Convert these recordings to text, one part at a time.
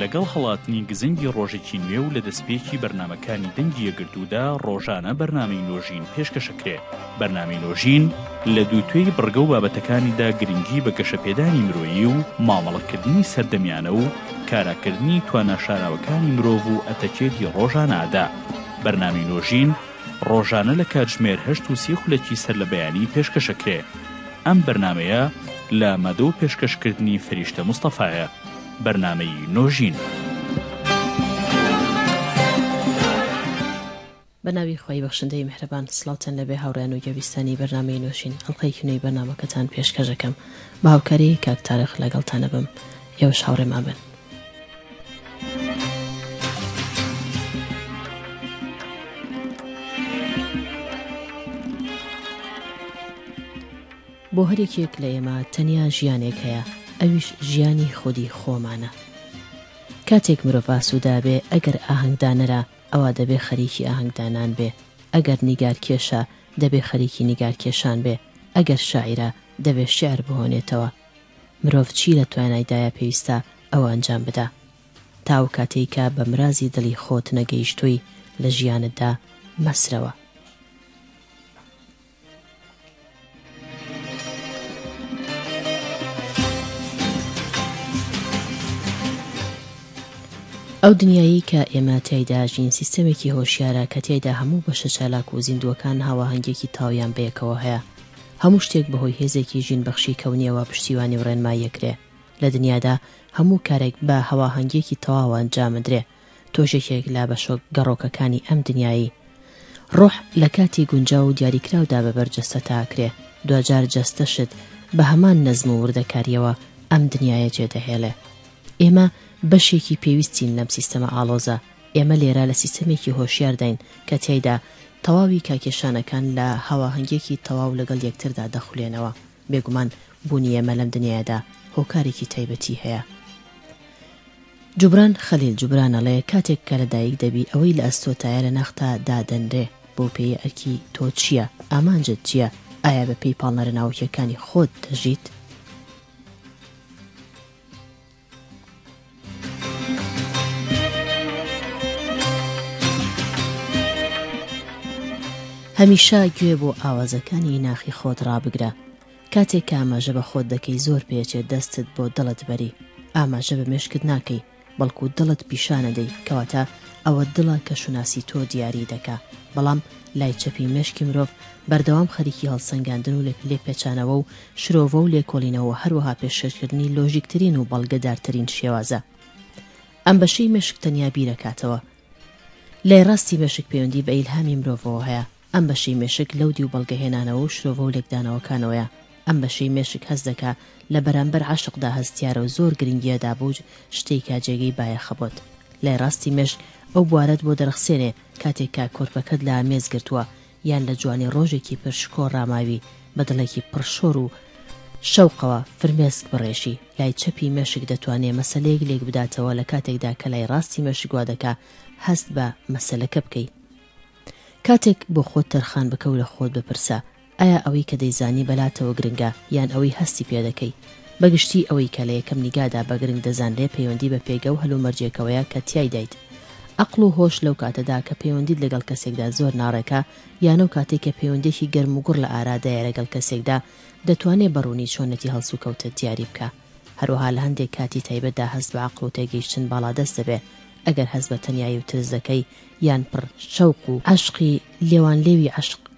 لەگەڵ هەڵاتنی گزنگی ڕۆژێکی نوێ و لە دەستپێکی بەرنمەکانی دەنگی یەکگرتوودا ڕۆژانە بەرنامەی نۆژین پێشکەشەکرێ بەرنامی نۆژین لە دوو توێی بڕگە و بابەتەکانیدا گرنگی بە گەشەپێدانی مرۆیی و مامەڵەکردنی سەردەمیانە و کاراکردنی تواناشاراوەکانی مرۆڤ و ئەتەکێتی ڕۆژانەدا بەرنامی نۆژین ڕۆژانە لە کاتژمێر هەشت و سی خولەکی سەر لە بەیانی پێشکەش ئەکرێ ئەم بەرنامەیە لە مەدە و پێشکەش کردنی فریشتە مستەفایە بەرنامەی نۆژین. بەناوی خۆی بەخشندەی مهرەبان سلاوتەن لەبێ هاوڕیان و گەویستانی بەرنمەی نوۆشین ئەڵلقەی کنەی بەنامەکەتان پێشکەژەکەم بە هاوکاری کاکتارخ لەگەڵتانە بم ئێوەش هاوڕێمان بن بۆ هەریەکێک لە ئێمە تەنیا ژیانێک هەیە ئەویش ژیانی خودی خۆمانە کاتێک مرۆڤ ئاسوودابێ ئەگەر ئاهەنگدانەرە ئەوە دەبێ خەریکی ئاهەنگدانان بێ ئەگەر نیگارکێشە دەبێ خەریکی نیگارکێشان بێ ئەگەر شاعیرە دەبێ شعر بهۆنێتەوە مرۆڤ چی لە توانای دایە پێویستە ئەو ئەنجام بدا تا ئەو کاتەی کە بە مرازی دڵی خۆت نەگەیشتووی لە ژیانتدا مەسرەوە. ئەو دنیایی کە ئێمە تیایدا ژین سیستەمێکی هۆشیارە کە تیایدا هەموو بەشە چالاک و زیندووەکان هاواهەنگێکی تاویان بەیەکەوە هەیە هەموو شتێک بەهۆی هێزێکی ژین بەخشی کەونیەوە پشتیوانی و ڕێنمایی ئەکرێ لە دنیادا هەموو کارێک بە هەواهەنگیەکی تەواوە ئەنجام ئەدرێ تۆش یەکێک لە بەشۆک گەڕۆکەکانی ئەم دنیایی ڕۆح لە کاتی گونجاو و دیاریکراودا بە بەر جەستەتا ئەکرێ دواجار جەستەشت بە هەمان نەزم و وردەکاریەوە ئەم دنیایە جێ دەهێلێ ئێمە بەشێکی پێویستین لەم سیستەمە ئاڵۆزە ئێمە لێرە لە سیستەمێکی هۆشیارداین کە تیایدا تەواوی کاکێشانەکان لە هەواهەنگیەکی تەواو لەگەڵ یەکتردا دەخولێنەوە، بێگومان بوونی ئێمە لەم دنیایەدا هۆکارێکی تایبەتی هەیە. جوبران خەلیل جوبران ئەڵێ، کاتێک کە لەدایک دەبی ئەوەی لە ئەستۆتایە لە ناختا دادەنرێ، بەو پێیە ئەرکی تۆ چییە، ئامانجت جییە، ئایا بە پێی پاڵنەرە ناوەکیەکانی خۆت دەژیت؟ هەمیشە گوێ بۆ ئاوازەکانی ناخی خۆت ڕابگرە کاتێک کاماژە بە خۆت دەکەی زۆر پێچێت دەستت بۆ دڵت بەری ئاماژە بە مشکت ناکەی بەڵکو دڵت پیشانەدەی کەواتە ئەوە دڵە کە شوناسی تۆ دیاری دەکا بەڵام لای چەپی مشکی مرۆڤ بەردەوام خەریکی هەڵسەنگاندن و لە پلێ پێچانەوە و شرۆڤە و لێکۆڵینەوە هەروەها پێشێلکردنی لۆژیکترین و بەڵگەدارترین شێوازە. ئەم بەشەی مێشک تەنیا بیرەکاتەوە. لای ڕاستی مێشک پەیوەندی بە ئیلهامی مرۆڤەوە هەیە. ئەم بەشەی مێشک لەودی و بەڵگەهێنانەوە و شرۆڤە و لێکدانەوەکانەوەیە. ئەم بەشەی مێشک هەست دەکا لە بەرامبەر عەشقدا هەستیارە و زۆر گرنگییە دابووج شتێکە جێگەی بایەخە بۆت. لای ڕاستی مێشک ئەو بوارەت بۆ دەرەخسێنێ کاتێک کە کۆرپەکەت لە مێز گرتووە یان لە جوانی ڕۆژێکی پر شکۆ ڕاماوی بە دڵێکی پڕ شۆر و شەوقەوە فرمێسک بڕێژی، لای چەپی مێشک دەتوانێ مەسەلەیەک لێک بداتەوە لە کاتێکدا کە لای ڕاستی مێشک وا دەکا هەست بە مەسەلەکە بکەی. کاتێک بۆ خۆت تەرخان بکە و لە خۆت بپرسە، ئایا ئەوەی کە دەیزانی بە لاتەوە گرنگە یان ئەوەی هەستی پێ دەکەی؟ بە گشتی ئەوەی کە لە یەکەم نیگادا بە گرنگ دەزانرێ پەیوەندی بە پێگە و هەلومەرجێکەوەیە کە تیایدایت. ئەقڵ و هۆش لەو کاتەدا کە پەیوەندیت لەگەڵ کەسێکدا زۆر ناڕێکە یان ئەو کاتەی کە پەیوەندییەکی گەرم و گوڕ لە ئارادایە لەگەڵ کەسێکدا دەتوانێ بە ڕوونی چۆنێتی هەڵسوکەوتت دیاری بکا. هەروەها لە هەندێک کاتی تایبەتدا هەست بە ئەقڵ و تێگەیشتن باڵادەست دەبێ ئەگەر هەست بە تەنیایی و ترس دەکەی یان پڕ شەوق و عەشقی لێوانلێوی عەشق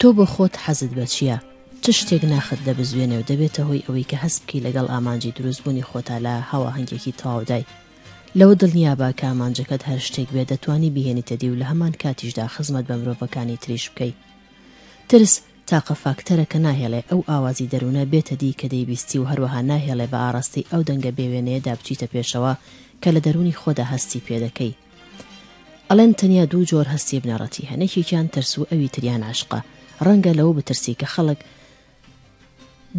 تۆ بۆ خۆت حەزت بە چییە؟ چ شتێک ناخت دەبزوێنێ و دەبێتە هۆی ئەوەی کە هەست بکەی لەگەڵ ئامانجی دروستبوونی خۆتا لە هاواهەنگێکی تەواودای؟ لەوە دڵنیابە کە ئامانجەکەت هەر شتێک بێت دەتوانی بیهێنیتە دی و لە هەمان کاتیشدا خزمەت بە مرۆڤەکانی تریش بکەی. ترس تاقە فاکتەرە کە ناهێڵێ ئەو ئاوازی دەروونە بێتە دی کە دەیبیستی و هەروەها ناهێڵێ بە ئاراستەی ئەو دەنگە بێوێنەیەدا بچیتە پێشەوە کە لە دەروونی خۆدا هەستی پێدەکەی. ئەڵێن تەنیا دوو جۆر هەستی بنەڕەتی هەن یەکێکیان ترس و ئەوی تریان عشقە ڕەنگە لەوە بترسی کە خەڵک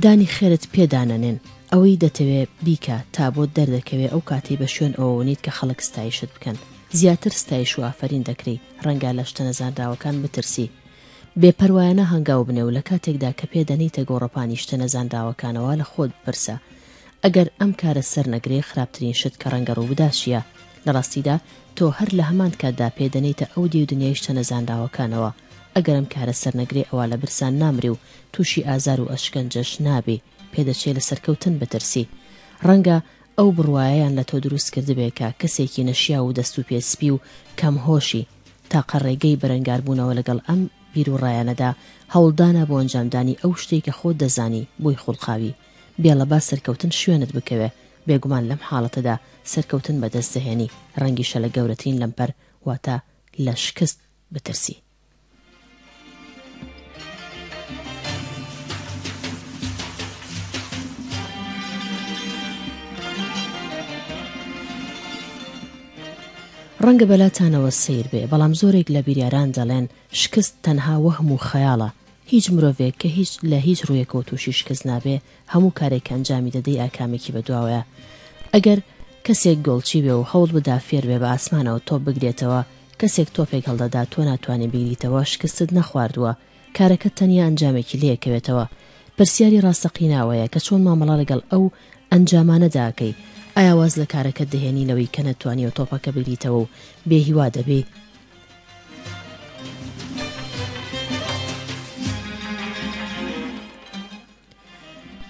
دانی خێرت پێدانەنێن ئەوەی دەتەوێ بیکە تا بۆت دەردەکەوێ ئەو کاتی بە شوێن ئەوەونیت کە خەڵک ستایشت بکەن زیاتر ستایش و ئافرین دەکری ڕەنگە لە شتە نەزانراوەکان بترسی بێپەروایانە هەنگاو بنێ و لە کاتێکدا کە پێ دەنیتە گۆڕەپانی شتە نەزانراوەکانەوە لە خۆت بپرسە ئەگەر ئەم کارە سەر نەگرێ خراپترین شت کە ڕەنگە ڕووبداشیە لە ڕاستیدا تۆ هەر لە هەمان کاتدا پێ دەنێیتە ئەو دێ و دنیای شتە نەزانراوەکانەوە، ئەگەر ئەم کارە سەرنەگرێ ئەوا لە برسان نامری و تووشی ئازار و ئەشکەنجەش نابی، پێ دەچێ لە سەرکەوتن بترسی. ڕەنگە ئەو بڕوایەیان لە تۆ دروست کردبێ کە کەسێکی نەشیاو و دەست و پێ سپی و کەم هۆشی، تاقە ڕێگەی بەرەنگار بوونەوە لەگەڵ ئەم بیروڕایانەدا هەوڵدانە بۆ ئەنجامدانی ئەو شتەی کە خۆت دەزانی بۆی خوڵقاوی، بێڵە با سەرکەوتن شوێنت بکەوێ بێگومان لەم حاڵەتەدا سەرکەوتن بەدەست دەهێنی، ڕەنگیشە لە گەورەترین لەمپەر واتە لە شکست بترسی. ڕەنگە بەلاتانەوە سەیر بێ، بەڵام زۆرێک لە بیریاران دەڵێن شکست تەنها وەهم و خەیاڵە، هیچ مرۆڤێک کە هیچ لە هیچ ڕوویەکەوە تووشی شکست نابێ هەموو کارێک کە ئەنجامی دەدەی ئاکامێکی بەدواوەیە ئەگەر کەسێک گۆڵچی بێ و هەوڵ بدا فێر بێ بە ئاسمانەوە تۆپ بگرێتەوە کەسێک تۆپێک هەڵدەدا تۆ ناتوانی بگریتەوە شکستت نەخواردووە کارەکەت تەنیا ئەنجامێکی لێکەوێتەوە پرسیاری ڕاستەقینە ئەوەیە کە چۆن مامەڵە لەگەڵ ئەو ئەنجامانەدا ئەکەی ئایا واز لە کارەکەت دەهێنی لەوەی کە نەتوانیوە تۆپەکە بگریتەوە و بێ هیوا دەبی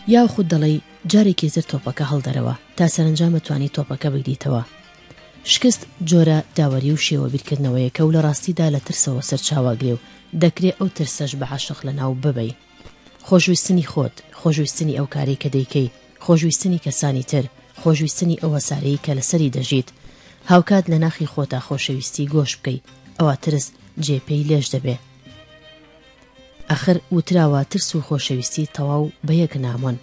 یاخود دەڵێی جارێکی تر تۆپەکە هەڵدەرەوە تا سەرەنجام بتوانی تۆپەکە بگریتەوە. شکست جۆرە داوەری و شێوە بیرکردنەوەیەکە و لە ڕاستیدا لە ترسەوە سەرچاوەگرێ و دەکرێ ئەو ترسەش بە عەشق لەناو ببەی. خۆشویستنی خۆت، خۆشویستنی ئەو کارەی کە دەیکەی، خۆشویستنی کەسانی تر، خۆشویستنی ئەو هەسارەی کە لەسەری دەژیت. هاوکات لە ناخی خۆتا خۆشەویستی گۆش بکەی، ئەوا ترس جێ پێی لێژ دەبێ. ئەخر وتراوە ترس و خۆشەویستی تەواو بە یەک نامۆن.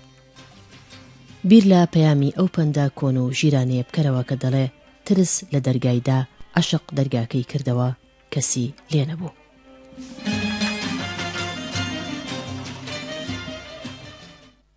بیر لە پەیامی ئەو پەندە کۆن و ژیرانەیە بکەرەوە کە دەڵێ ترس لە دەرگای دا، عەشق دەرگاکەی کردەوە کەسی لێ نەبوو.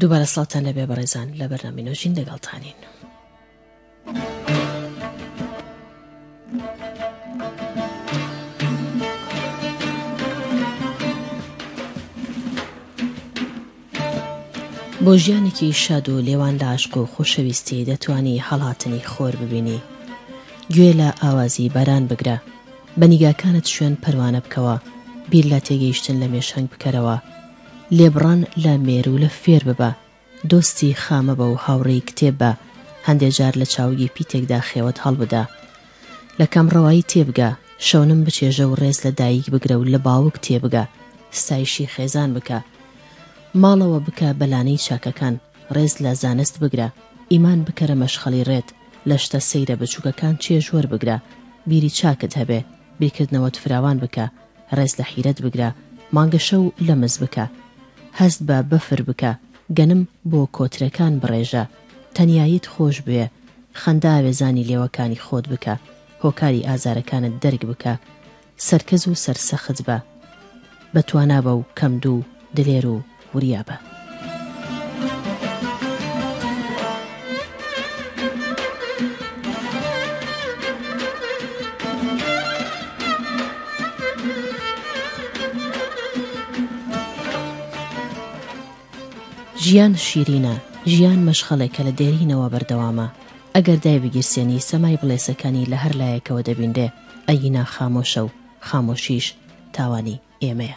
دووبارە سڵاوتان لەبێ بەڕێزان لە بەرنامەی نۆژین لەگەڵتانین. بۆ ژیانێکی شاد و لێوان لە عشق و خۆشەویستی دەتوانی هەڵاتنی خۆر ببینی گوێ لە ئاوازی باران بگرە بە نیگاکانت شوێن پەروانە بکەوە بیر لە تێگەیشتن لە مێشەنگ بکەرەوە لێبڕان لە مێروولە فێر ببە، دۆستی خا مەبە و هاوڕێی کتێب بە، هەندێ جار لە چاوگی پیتێکدا خێوەت هەڵبدە. لە کەمڕەوایی تێبگە، شەونم بچێژە و ڕێز لە دایک بگرە و لە باوک تێبگە، ستایشی خێزان بکە. ماڵەوە بکە بە لانەی چاکەکان، ڕێز لە زانست بگرە، ئیمان بکەرە مەشخەڵی ڕێت، لە شتە سەیرە بچووکەکان چێژ وەربگرە، بیری چاکت هەبێ، بیرکردنەوەت فراوان بکە، ڕێز لە حیرەت بگرە مانگەشەو لە مز بکە هەست بە بەفر بکە گەنم بۆ کۆترەکان بڕێژە تەنیاییت خۆش بوێ خەندا وێزانی لێوەکانی خۆت بکە هۆکاری ئازارەکانت دەرک بکە سەرکەز و سەرسەخت بە بە توانابە و کەم دوو دلێر و وریا بە. ژیان شیرینە، ژیان مەشخەڵێکە لە دێرینەوە بەردەوامە. ئەگەر دایبگیرسێنی سەمای بڵێسەکانی لە هەر لایەکەوە دەبینرێ، ئەگینا خامۆشە و خامۆشیش تاوانی ئێمەیە.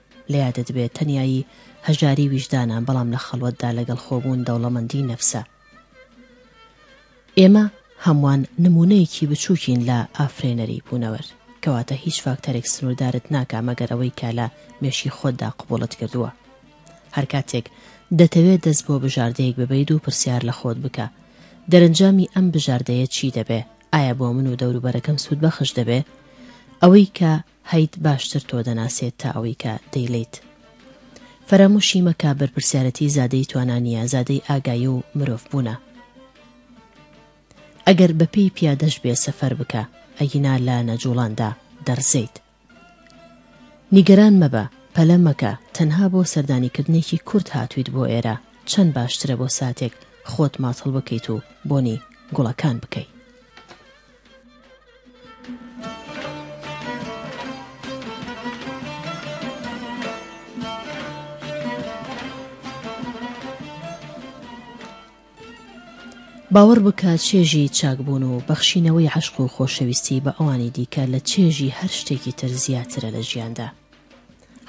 لە یادت بێت تەنیایی هەژاری ویژدانە بەڵام لە خەڵوەتدا لەگەڵ خۆبوون دەوڵەمەندی نەفسە. ئێمە هەمووان نموونەیەکی بچووکین لە ئافرێنەری بوونەوەر. کەواتە هیچ فاکتەرێک سنووردارت ناکا مەگەر ئەوەی کە لە مێشکی خۆتدا قبوڵت کردووە. هەر کاتێک دەتەوێ دەست بۆ بژاردەیەک ببەیت و پرسیار لە خۆت بکە دەرەنجامی ئەم بژاردەیە چی دەبێ؟ ئایا بۆ من و دەوروبەرەکەم سوودبەخش دەبێ؟ ئەوەی کە هەیت باشتر تۆ دەناسێت تا ئەوەی کە دەیڵێیت فەراموشی مەکە بەرپرسیارەتی زادەی توانا نیە زادەی ئاگایی و مرۆڤ بوونە ئەگەر بە پێی پیادەش بێ سەفەر بکە ئەگینا لە نەجوڵاندا دەڕزێیت نیگەران مەبە پەلە مەکە تەنها بۆ سەردانیکردنێکی کورت هاتویت بۆ ئێرە چەند باشترە بۆ ساتێک خۆت ماتڵ بکەیت و بۆنی گوڵەکان بکەی. باوەڕ بکە چێژی چاکبوون و بەخشینەوەی عەشق و خۆشەویستی بە ئەوانی دیکە لە چێژی هەر شتێکی تر زیاترە لە ژیاندا.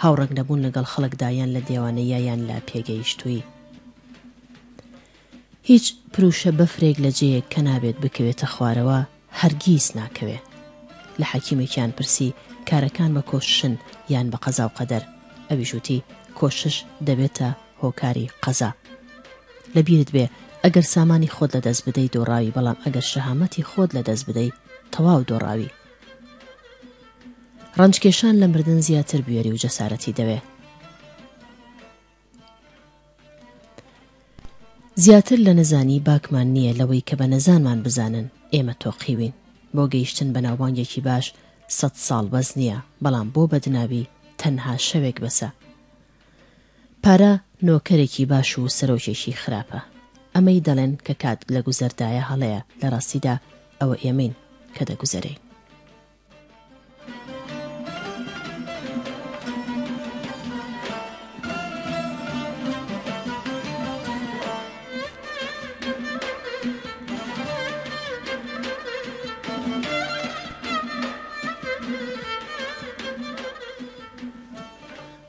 هاوڕەنگ نەبوون لەگەڵ خەڵکدا یان لە دێوانەییە یان لە پێگەیشتوویی. هیچ پروشە بەفرێک لە جێیەک کە نابێت بکەوێتە خوارەوە هەرگیز ناکەوێ. لە حەکیمێکیان پرسی کارەکان بە کۆششن یان بە قەزا و قەدەر؟ ئەویش وتی کۆشش دەبێتە هۆکاری قەزا. لە بیرت بێ ئەگەر سامانی خۆت لە دەست بدەی دۆڕاوی بەڵام ئەگەر شەهامەتی خۆت لە دەست بدەی تەواو دۆڕاوی. ڕەنجکێشان لە مردن زیاتر بوێری و جەسارەتی دەوێ. زیاتر لە نەزانی باکمان نییە لەوەی کە بە نەزانمان بزانن ئێمە تۆقیوین. بۆ گەیشتن بە ناوبانگێکی باش سەد ساڵ بەس نییە، بەڵام بۆ بەدناوی تەنها شەوێک بەسە. پارە نۆکەرێکی باش و سەرۆکێکی خراپە. ئەمەی دەڵێن کە کات لە گوزەردایە هەڵەیە، لە ڕاستیدا ئەوە ئێمەین کە دەگوزەرێین.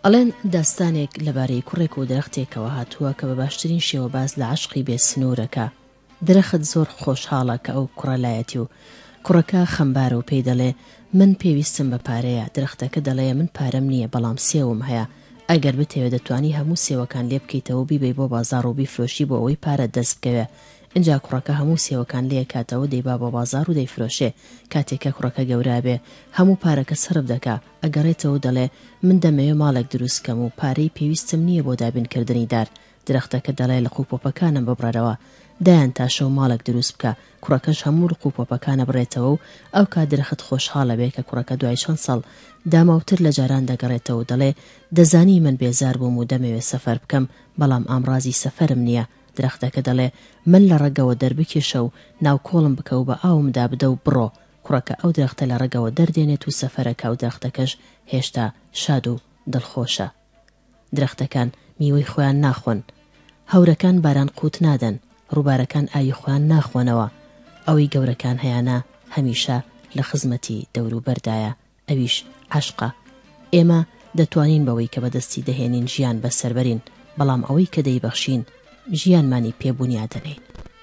ئەڵێن داستانێک لەبارەی کوڕێک و درەختێکەوە هاتووە کە بە باشترین شێوە باس لە عەشقی بێ سنوورەکە درەخت زۆر خۆشحاڵە کە ئەو کوڕە لایەتی و کوڕەکە خەمبارە و پێی دەڵێ من پێویستم بە پارەیە، درەختەکە دەڵێ من پارەم نییە بەڵام سێوم هەیە ئەگەر بتەوێ دەتوانی هەموو سێوەکان لێبکەیتەوە و بیبەی بۆ بازاڕ و بیفرۆشی بۆ ئەوەی پارەت دەست بکەوێ، ئینجا کوڕەکە هەموو سێوەکان لێئەکاتەوە دەیبا بۆ بازاڕ و دەیفرۆشێ، کاتێ کە کوڕەکە گەورابێ هەموو پارەکە سەرف دەکا، ئەگەڕێتەوە و دەڵێ من دەمەوێ ماڵێک دروست کەم و پارەی پێویستم نییە بۆ دابین کردنی دار درەختەکە دەڵێ لقو پۆپەکانم ببڕەرەوە، دایان تاشە و ماڵێک دروست بکە، کوڕەکەش هەموو لقو پۆپەکان ئەبڕێتەوە و ئەوکات درەخت خۆشحاڵ ئەبێ کە کوڕەکە دوای چەند ساڵ داماوتر لە جاران دەگەڕێتەوە و دەڵێ دەزانی من بێزار بووم و دەمەوێ سەفەر بکەم بەڵام ئامڕازی سەفەرم نییە، درەختەکە دەڵێ من لە ڕەگەوە دەربکێشە و ناو کۆڵم بکە و بە ئاوم دابدە و بڕۆ، کوڕەکە ئەو درەختە لە ڕەگەوە دەردێنێت و سەفەرەکا و درەختەکەش هێشتا شاد و دڵخۆشە. درەختەکان میوەی خۆیان ناخۆن، هەورەکان باران قووت نادەن، ڕووبارەکان ئاوی خۆیان ناخۆنەوە، ئەوەی گەورەکان هەیانە هەمیشە لە خزمەتی دەوروبەردایە ئەویش عەشقە، ئێمە دەتوانین بەوەی کە بەدەستی دەهێنین ژیان بەسەربەرین، بەڵام ئەوەی کە دەیبەخشین ژیانمانی پێ بونیادەنێین.